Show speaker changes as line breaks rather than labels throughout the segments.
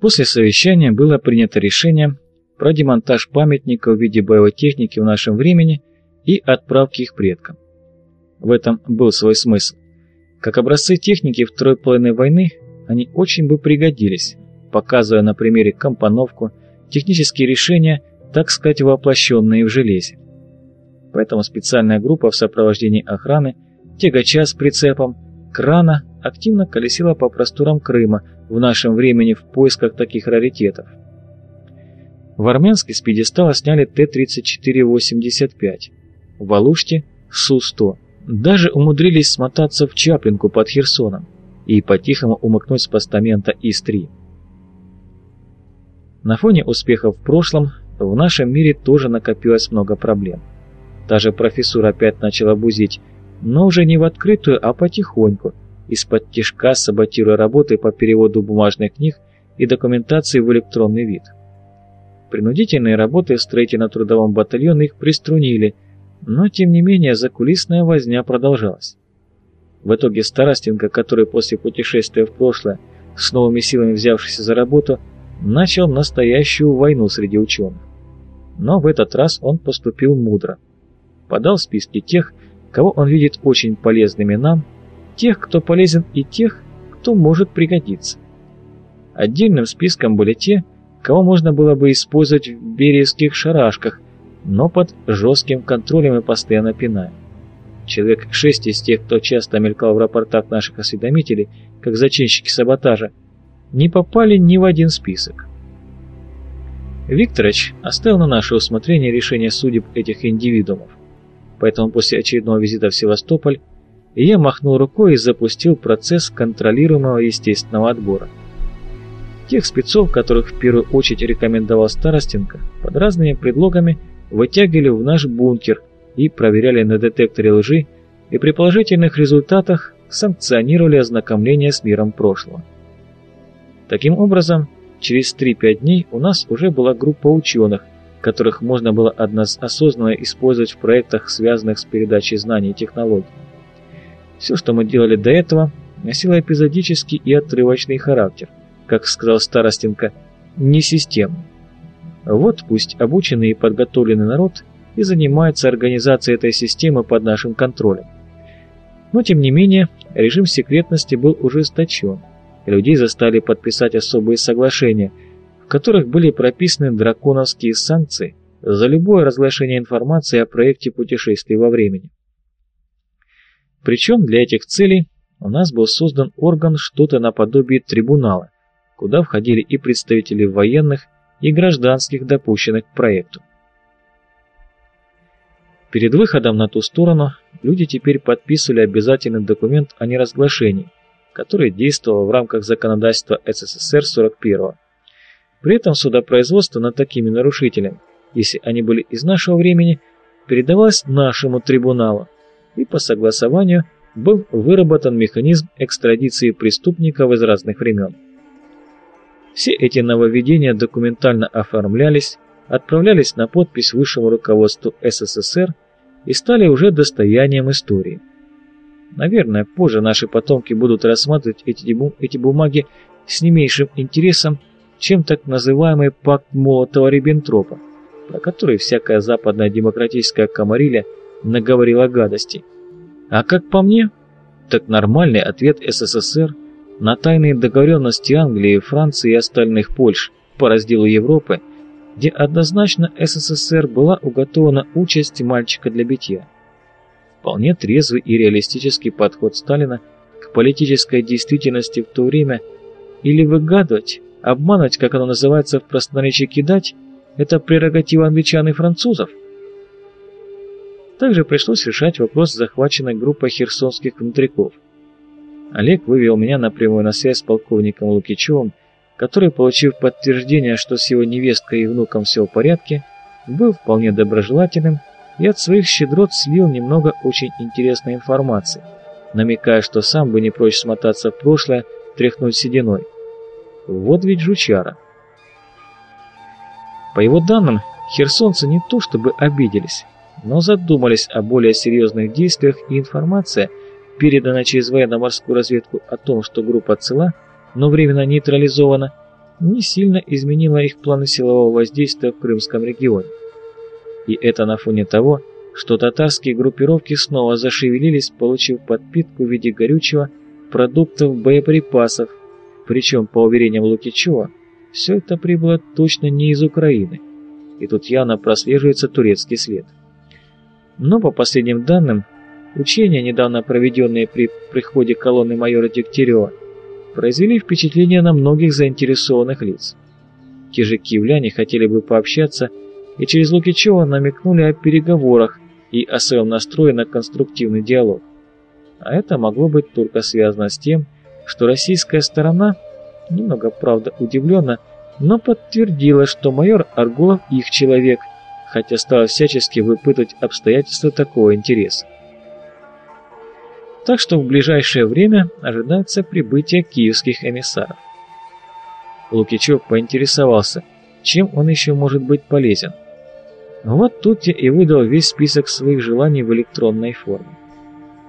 После совещания было принято решение про демонтаж памятника в виде боевой техники в нашем времени и отправки их предкам. В этом был свой смысл. Как образцы техники второй половины войны они очень бы пригодились, показывая на примере компоновку, технические решения, так сказать, воплощенные в железе. Поэтому специальная группа в сопровождении охраны, тягача с прицепом, крана активно колесила по просторам Крыма в нашем времени в поисках таких раритетов. В Армянске с пьедестала сняли Т-34-85, в Алуште – Су-100. Даже умудрились смотаться в Чаплинку под Херсоном и по-тихому умыкнуть с постамента ИС-3. На фоне успехов в прошлом в нашем мире тоже накопилось много проблем. Даже профессор опять начала бузить, но уже не в открытую, а потихоньку, из-под тяжка саботируя работы по переводу бумажных книг и документации в электронный вид. Принудительные работы в строительно-трудовом батальоне их приструнили, но тем не менее закулисная возня продолжалась. В итоге Старостенко, который после путешествия в прошлое, с новыми силами взявшийся за работу, начал настоящую войну среди ученых. Но в этот раз он поступил мудро. Подал списки тех, кого он видит очень полезными нам, тех, кто полезен и тех, кто может пригодиться. Отдельным списком были те, кого можно было бы использовать в бериевских шарашках, но под жестким контролем и постоянно пиная. Человек шесть из тех, кто часто мелькал в рапортах наших осведомителей, как зачинщики саботажа, не попали ни в один список. Викторович оставил на наше усмотрение решение судеб этих индивидуумов. Поэтому после очередного визита в Севастополь я махнул рукой и запустил процесс контролируемого естественного отбора. Тех спецов, которых в первую очередь рекомендовал Старостенко, под разными предлогами вытягивали в наш бункер и проверяли на детекторе лжи, и при положительных результатах санкционировали ознакомление с миром прошлого. Таким образом, через 3-5 дней у нас уже была группа ученых, которых можно было осознанно использовать в проектах, связанных с передачей знаний и технологий. Все, что мы делали до этого, носило эпизодический и отрывочный характер, как сказал Старостенко, не системный. Вот пусть обученный и подготовленный народ и занимается организацией этой системы под нашим контролем. Но тем не менее, режим секретности был ужесточен, и людей застали подписать особые соглашения, которых были прописаны драконовские санкции за любое разглашение информации о проекте путешествий во времени. Причем для этих целей у нас был создан орган что-то наподобие трибунала, куда входили и представители военных, и гражданских, допущенных к проекту. Перед выходом на ту сторону люди теперь подписывали обязательный документ о неразглашении, который действовал в рамках законодательства СССР 41-го. При этом судопроизводство над такими нарушителями, если они были из нашего времени, передавалось нашему трибуналу, и по согласованию был выработан механизм экстрадиции преступников из разных времен. Все эти нововведения документально оформлялись, отправлялись на подпись высшему руководству СССР и стали уже достоянием истории. Наверное, позже наши потомки будут рассматривать эти, бумаги с не меньшим интересом, чем так называемый пакт Молотова-Риббентропа, про который всякая западная демократическая комарилья наговорила гадостей. А как по мне, так нормальный ответ СССР – на тайные договоренности Англии, Франции и остальных Польш по разделу Европы, где однозначно СССР была уготована участь мальчика для битья. Вполне трезвый и реалистический подход Сталина к политической действительности в то время или выгадывать, обманывать, как оно называется в простонаречии кидать, это прерогатива англичан и французов. Также пришлось решать вопрос с захваченной группой херсонских внутриков – Олег вывел меня напрямую на связь с полковником Лукичевым, который, получив подтверждение, что с его невесткой и внуком все в порядке, был вполне доброжелательным и от своих щедрот слил немного очень интересной информации, намекая, что сам бы не прочь смотаться в прошлое, тряхнуть сединой. Вот ведь жучара. По его данным, херсонцы не то чтобы обиделись, но задумались о более серьезных действиях и информация – передана через военно-морскую разведку о том, что группа цела, но временно нейтрализована, не сильно изменило их планы силового воздействия в Крымском регионе. И это на фоне того, что татарские группировки снова зашевелились, получив подпитку в виде горючего, продуктов, боеприпасов, причем, по уверениям Лукичева, все это прибыло точно не из Украины, и тут явно прослеживается турецкий след. Но по последним данным, учения, недавно проведенные при приходе колонны майора Дегтярева, произвели впечатление на многих заинтересованных лиц. Те же киевляне хотели бы пообщаться и через Лукичева намекнули о переговорах и о своем настрое на конструктивный диалог. А это могло быть только связано с тем, что российская сторона, немного, правда, удивленно, но подтвердила, что майор Аргулов их человек, хотя стала всячески выпытывать обстоятельства такого интереса. Так что в ближайшее время ожидается прибытие киевских эмиссаров. Лукичев поинтересовался, чем он еще может быть полезен. Вот тут я и выдал весь список своих желаний в электронной форме.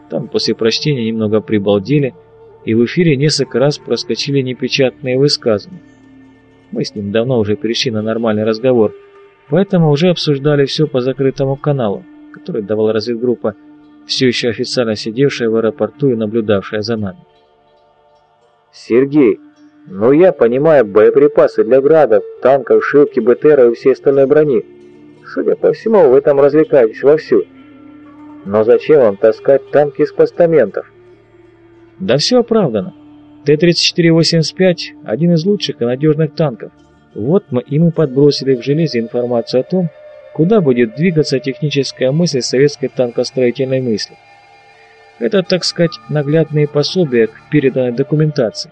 Там после прочтения немного прибалдели, и в эфире несколько раз проскочили непечатные высказывания. Мы с ним давно уже перешли на нормальный разговор, поэтому уже обсуждали все по закрытому каналу, который давала разведгруппа, все еще официально сидевшая в аэропорту и наблюдавшая за нами.
«Сергей, ну я понимаю боеприпасы для градов, танков, шилки, БТРа и всей остальной брони. Судя по всему, вы там развлекаетесь вовсю. Но зачем вам таскать танки с постаментов?»
Да все оправдано. Т-34-85 – один из лучших и надежных танков. Вот мы им и подбросили в железе информацию о том, куда будет двигаться техническая мысль советской танкостроительной мысли. Это, так сказать, наглядные пособия к переданной документации.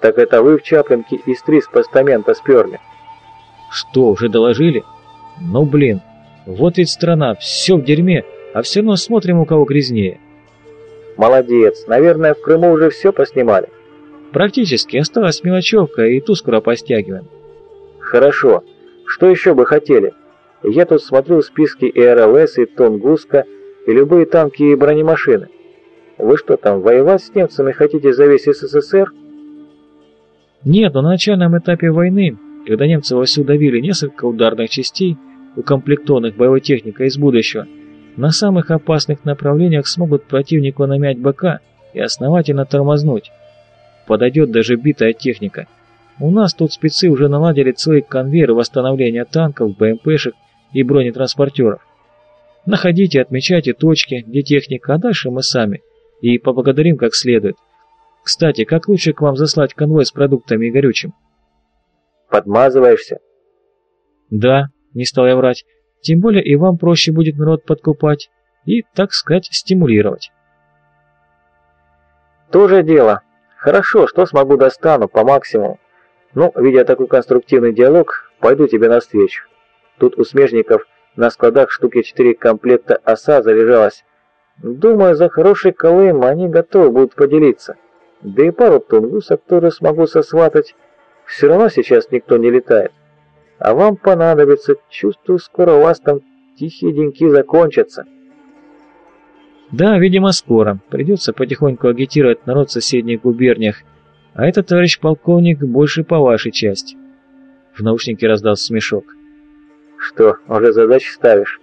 Так это вы в Чаплинке из три с постамента сперли?
Что, уже доложили? Ну блин, вот ведь страна, все в дерьме, а все равно смотрим, у кого грязнее.
Молодец. Наверное, в Крыму уже все поснимали.
Практически. Осталась мелочевка, и ту скоро постягиваем.
Хорошо. Что еще бы хотели? Я тут смотрю списки и РЛС, и Тунгуска, и любые танки и бронемашины. Вы что там, воевать с немцами хотите за весь СССР?
Нет, но на начальном этапе войны, когда немцы вовсю давили несколько ударных частей, укомплектованных боевой техникой из будущего, на самых опасных направлениях смогут противнику намять бока и основательно тормознуть. Подойдет даже битая техника. У нас тут спецы уже наладили целый конвейер восстановления танков, БМПшек и бронетранспортеров. Находите, отмечайте точки, где техника, а дальше мы сами. И поблагодарим как следует. Кстати, как лучше к вам заслать конвой с продуктами и горючим?
Подмазываешься?
Да, не стал я врать. Тем более и вам проще будет народ подкупать и, так сказать, стимулировать.
Тоже дело. Хорошо, что смогу достану по максимуму. Ну, видя такой конструктивный диалог, пойду тебе навстречу. Тут у смежников на складах штуки 4 комплекта оса заряжалась. Думаю, за хороший колым они готовы будут поделиться. Да и пару тунгусов тоже смогу сосватать. Все равно сейчас никто не летает. А вам понадобится, чувствую, скоро у вас там тихие деньки закончатся.
Да, видимо, скоро. Придется потихоньку агитировать народ в соседних губерниях. А этот товарищ полковник больше по вашей части. В наушнике раздался смешок.
Что, уже задачи ставишь?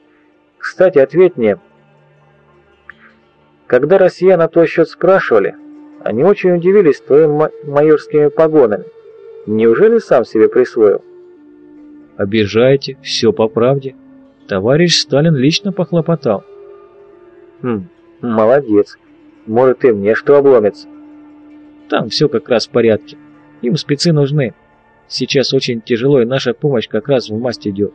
Кстати, ответь мне. Когда россиян на твой счет спрашивали, они очень удивились твоими майорскими погонами. Неужели сам себе присвоил?
Обижаете, все по правде. Товарищ Сталин лично похлопотал.
Хм, молодец. Может и мне что обломится.
Там все как раз в порядке. Им спецы нужны. Сейчас очень тяжело, и наша помощь как раз в масть идет.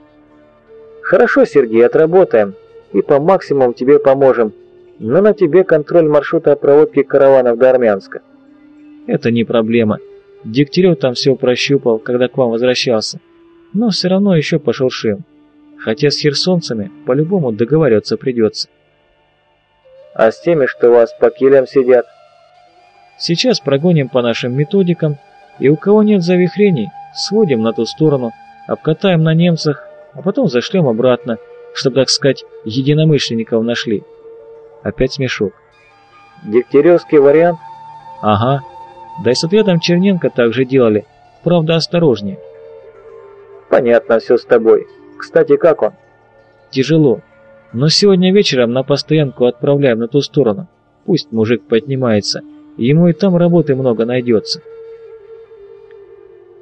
Хорошо, Сергей, отработаем. И по максимуму тебе поможем. Но на тебе контроль маршрута проводки караванов до Армянска.
Это не проблема. Дегтярев там все прощупал, когда к вам возвращался но все равно еще пошуршим. Хотя с херсонцами по-любому договариваться придется.
А с теми, что у вас по килям сидят?
Сейчас прогоним по нашим методикам, и у кого нет завихрений, сводим на ту сторону, обкатаем на немцах, а потом зашлем обратно, чтобы, так сказать, единомышленников нашли. Опять смешок.
Дегтяревский вариант?
Ага. Да и с отрядом Черненко также делали, правда осторожнее.
Понятно все с тобой. Кстати, как он?
Тяжело. Но сегодня вечером на постоянку отправляем на ту сторону. Пусть мужик поднимается. Ему и там работы много найдется.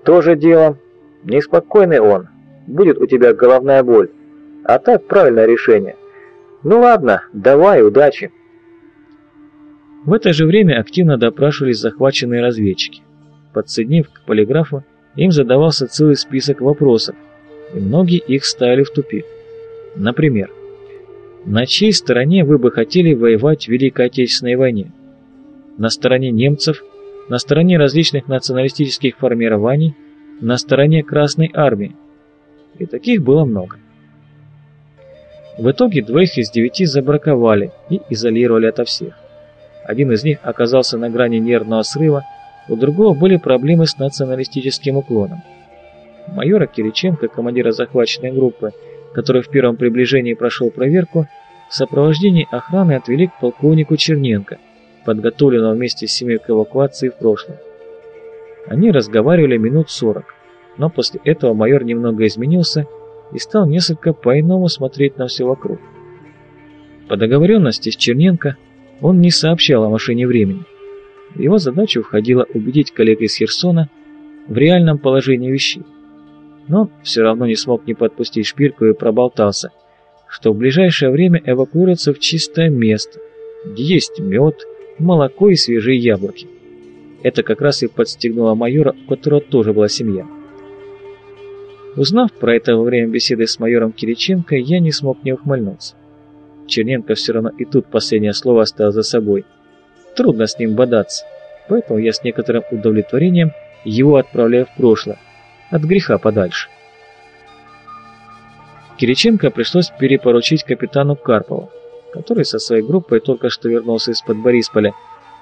Тоже дело. Неспокойный он. Будет у тебя головная боль. А так правильное решение. Ну ладно, давай, удачи.
В это же время активно допрашивались захваченные разведчики. Подсоединив к полиграфу, им задавался целый список вопросов, и многие их ставили в тупик. Например, на чьей стороне вы бы хотели воевать в Великой Отечественной войне? На стороне немцев, на стороне различных националистических формирований, на стороне Красной Армии. И таких было много. В итоге двоих из девяти забраковали и изолировали ото всех. Один из них оказался на грани нервного срыва, у другого были проблемы с националистическим уклоном. Майора Кириченко, командира захваченной группы, который в первом приближении прошел проверку, в сопровождении охраны отвели к полковнику Черненко, подготовленного вместе с семьей к эвакуации в прошлом. Они разговаривали минут сорок, но после этого майор немного изменился и стал несколько по-иному смотреть на все вокруг. По договоренности с Черненко он не сообщал о машине времени. Его задачу входило убедить коллег из Херсона в реальном положении вещей но все равно не смог не подпустить шпильку и проболтался, что в ближайшее время эвакуируется в чистое место, где есть мед, молоко и свежие яблоки. Это как раз и подстегнуло майора, у которого тоже была семья. Узнав про это во время беседы с майором Кириченко, я не смог не ухмыльнуться. Черненко все равно и тут последнее слово оставил за собой. Трудно с ним бодаться, поэтому я с некоторым удовлетворением его отправляю в прошлое, от греха подальше. Кириченко пришлось перепоручить капитану Карпову, который со своей группой только что вернулся из-под Борисполя,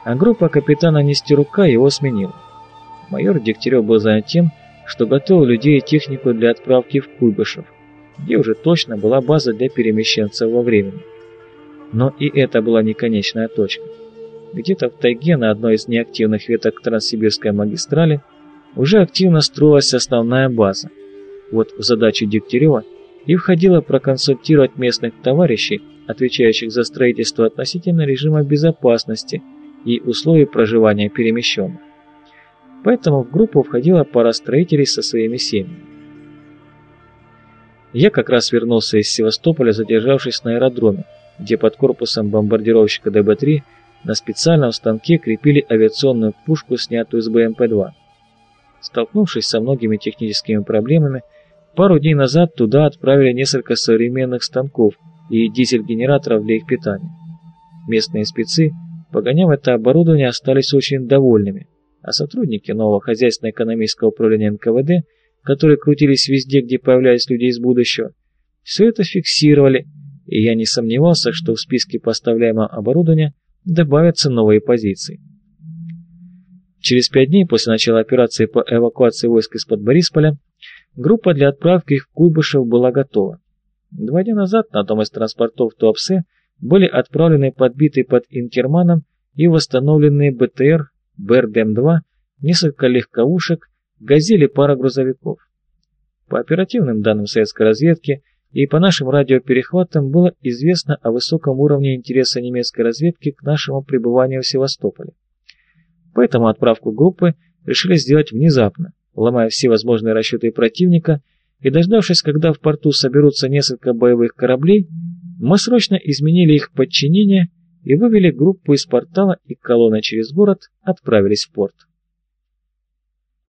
а группа капитана Нестерука его сменила. Майор Дегтярев был занят тем, что готовил людей и технику для отправки в Куйбышев, где уже точно была база для перемещенцев во времени. Но и это была не конечная точка. Где-то в тайге на одной из неактивных веток Транссибирской магистрали уже активно строилась основная база. Вот в задачу Дегтярева и входило проконсультировать местных товарищей, отвечающих за строительство относительно режима безопасности и условий проживания перемещенных. Поэтому в группу входила пара строителей со своими семьями. Я как раз вернулся из Севастополя, задержавшись на аэродроме, где под корпусом бомбардировщика ДБ-3 на специальном станке крепили авиационную пушку, снятую с БМП-2. Столкнувшись со многими техническими проблемами, пару дней назад туда отправили несколько современных станков и дизель-генераторов для их питания. Местные спецы, погоняв это оборудование, остались очень довольными, а сотрудники нового хозяйственно-экономического управления НКВД, которые крутились везде, где появлялись люди из будущего, все это фиксировали, и я не сомневался, что в списке поставляемого оборудования добавятся новые позиции. Через пять дней после начала операции по эвакуации войск из-под Борисполя группа для отправки их в Куйбышев была готова. Два дня назад на одном из транспортов Туапсе были отправлены подбитые под Инкерманом и восстановленные БТР, БРДМ-2, несколько легковушек, газели пара грузовиков. По оперативным данным советской разведки и по нашим радиоперехватам было известно о высоком уровне интереса немецкой разведки к нашему пребыванию в Севастополе. Поэтому отправку группы решили сделать внезапно, ломая все возможные расчеты противника, и дождавшись, когда в порту соберутся несколько боевых кораблей, мы срочно изменили их подчинение и вывели группу из портала и колонной через город отправились в порт.